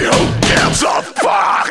who gives a fuck?